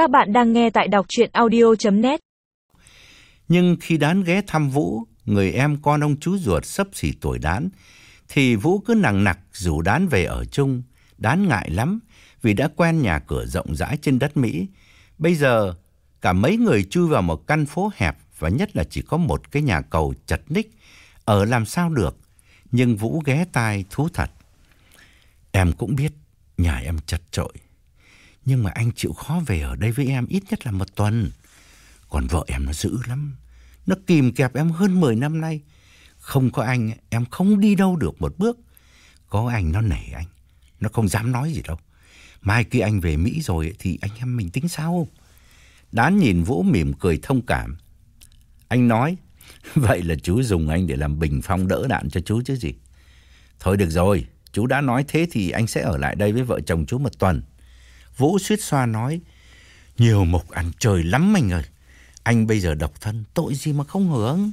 Các bạn đang nghe tại đọc chuyện audio.net Nhưng khi Đán ghé thăm Vũ, người em con ông chú ruột sấp xỉ tuổi Đán, thì Vũ cứ nặng nặc rủ Đán về ở chung. Đán ngại lắm vì đã quen nhà cửa rộng rãi trên đất Mỹ. Bây giờ, cả mấy người chui vào một căn phố hẹp và nhất là chỉ có một cái nhà cầu chật ních. Ở làm sao được? Nhưng Vũ ghé tai thú thật. Em cũng biết nhà em chật trội. Nhưng mà anh chịu khó về ở đây với em ít nhất là một tuần. Còn vợ em nó dữ lắm. Nó kìm kẹp em hơn 10 năm nay. Không có anh, em không đi đâu được một bước. Có anh nó nể anh. Nó không dám nói gì đâu. Mai khi anh về Mỹ rồi thì anh em mình tính sao? Đán nhìn Vũ mỉm cười thông cảm. Anh nói, vậy là chú dùng anh để làm bình phong đỡ đạn cho chú chứ gì. Thôi được rồi, chú đã nói thế thì anh sẽ ở lại đây với vợ chồng chú một tuần. Vũ suýt xoa nói, nhiều mục ăn trời lắm anh ơi. Anh bây giờ độc thân, tội gì mà không hưởng.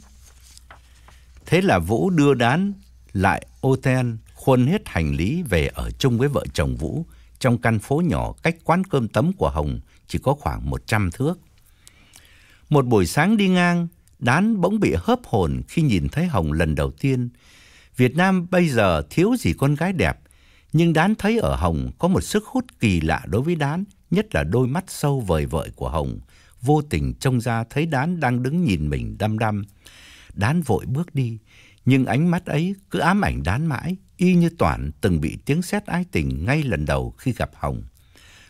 Thế là Vũ đưa đán lại hotel, khuôn hết hành lý về ở chung với vợ chồng Vũ trong căn phố nhỏ cách quán cơm tấm của Hồng chỉ có khoảng 100 thước. Một buổi sáng đi ngang, Đán bỗng bị hớp hồn khi nhìn thấy Hồng lần đầu tiên. Việt Nam bây giờ thiếu gì con gái đẹp, nhưng Đán thấy ở Hồng có một sức hút kỳ lạ đối với Đán, nhất là đôi mắt sâu vời vợi của Hồng. Vô tình trông ra thấy Đán đang đứng nhìn mình đăm đăm. Đán vội bước đi, nhưng ánh mắt ấy cứ ám ảnh Đán mãi, y như Toản từng bị tiếng sét ái tình ngay lần đầu khi gặp Hồng.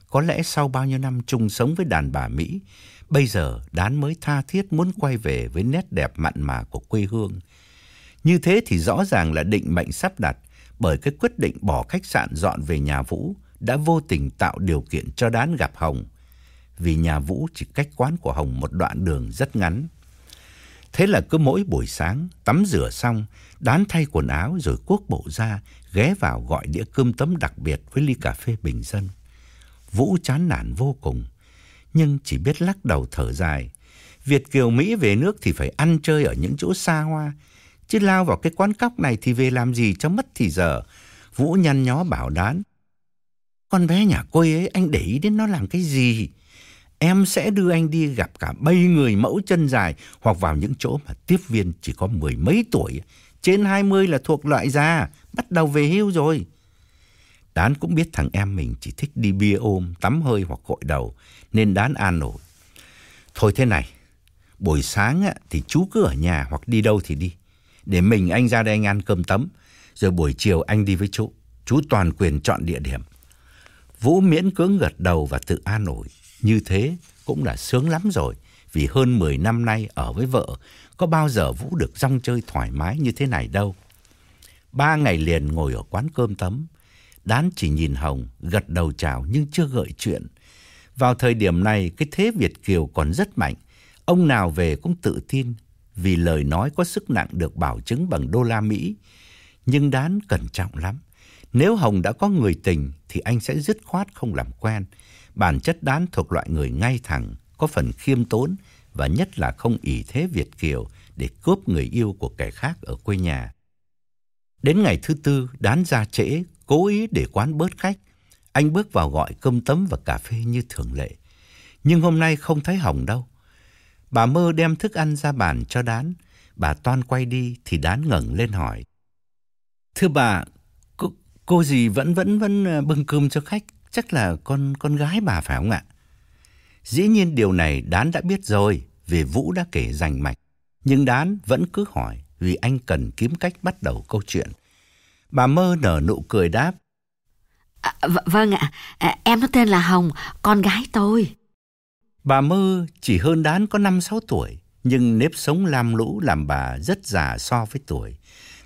Có lẽ sau bao nhiêu năm chung sống với đàn bà Mỹ, bây giờ Đán mới tha thiết muốn quay về với nét đẹp mặn mà của quê hương. Như thế thì rõ ràng là định mệnh sắp đặt, bởi cái quyết định bỏ khách sạn dọn về nhà Vũ đã vô tình tạo điều kiện cho Đán gặp Hồng, vì nhà Vũ chỉ cách quán của Hồng một đoạn đường rất ngắn. Thế là cứ mỗi buổi sáng tắm rửa xong, Đán thay quần áo rồi cuốc bộ ra, ghé vào gọi đĩa cơm tấm đặc biệt với ly cà phê bình dân. Vũ chán nản vô cùng, nhưng chỉ biết lắc đầu thở dài. Việt kiều Mỹ về nước thì phải ăn chơi ở những chỗ xa hoa, chứ lao vào cái quán cóc này thì về làm gì cho mất thì giờ. Vũ nhăn nhó bảo đán. Con bé nhà quê ấy, anh để ý đến nó làm cái gì? Em sẽ đưa anh đi gặp cả bầy người mẫu chân dài hoặc vào những chỗ mà tiếp viên chỉ có mười mấy tuổi. Trên hai mươi là thuộc loại già, bắt đầu về hưu rồi. Đán cũng biết thằng em mình chỉ thích đi bia ôm, tắm hơi hoặc gội đầu, nên Đán an ủi. Thôi thế này, buổi sáng thì chú cứ ở nhà hoặc đi đâu thì đi. Để mình anh ra đây anh ăn cơm tấm, rồi buổi chiều anh đi với chú. Chú toàn quyền chọn địa điểm. Vũ miễn cưỡng gật đầu và tự an ủi. Như thế cũng là sướng lắm rồi, vì hơn 10 năm nay ở với vợ, có bao giờ Vũ được rong chơi thoải mái như thế này đâu. Ba ngày liền ngồi ở quán cơm tấm, Đán chỉ nhìn Hồng, gật đầu chào nhưng chưa gợi chuyện. Vào thời điểm này, cái thế Việt Kiều còn rất mạnh. Ông nào về cũng tự tin, vì lời nói có sức nặng được bảo chứng bằng đô la Mỹ. Nhưng Đán cẩn trọng lắm. Nếu Hồng đã có người tình, thì anh sẽ dứt khoát không làm quen. Bản chất Đán thuộc loại người ngay thẳng, có phần khiêm tốn, và nhất là không ỷ thế Việt Kiều để cướp người yêu của kẻ khác ở quê nhà. Đến ngày thứ tư, Đán ra trễ, cố ý để quán bớt khách. Anh bước vào gọi cơm tấm và cà phê như thường lệ. Nhưng hôm nay không thấy Hồng đâu. Bà mơ đem thức ăn ra bàn cho Đán. Bà toan quay đi thì Đán ngẩng lên hỏi. Thưa bà, cô, cô gì vẫn vẫn vẫn ờ, bưng cơm cho khách. Chắc là con con gái bà phải không ạ? Dĩ nhiên điều này Đán đã biết rồi vì Vũ đã kể rành mạch. Nhưng Đán vẫn cứ hỏi vì anh cần kiếm cách bắt đầu câu chuyện. Bà mơ nở nụ cười đáp. À, vâng ạ, à, em nó tên là Hồng, con gái tôi. Bà mơ chỉ hơn đán có 5-6 tuổi, nhưng nếp sống lam lũ làm bà rất già so với tuổi.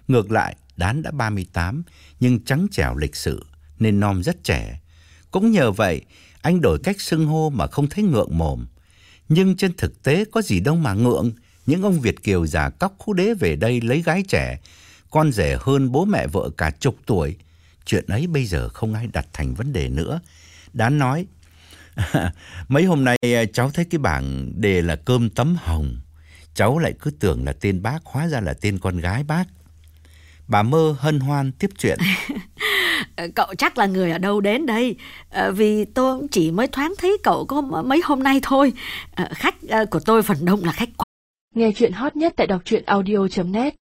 Ngược lại, đán đã 38, nhưng trắng trẻo lịch sự, nên non rất trẻ. Cũng nhờ vậy, anh đổi cách xưng hô mà không thấy ngượng mồm. Nhưng trên thực tế có gì đâu mà ngượng, những ông Việt Kiều già cóc khu đế về đây lấy gái trẻ, con rể hơn bố mẹ vợ cả chục tuổi. Chuyện ấy bây giờ không ai đặt thành vấn đề nữa. Đán nói, mấy hôm nay à, cháu thấy cái bảng đề là cơm tấm hồng. Cháu lại cứ tưởng là tên bác, hóa ra là tên con gái bác. Bà mơ hân hoan tiếp chuyện. cậu chắc là người ở đâu đến đây à, Vì tôi chỉ mới thoáng thấy cậu có mấy hôm nay thôi à, Khách của tôi phần đông là khách Nghe chuyện hot nhất tại đọc truyện audio.net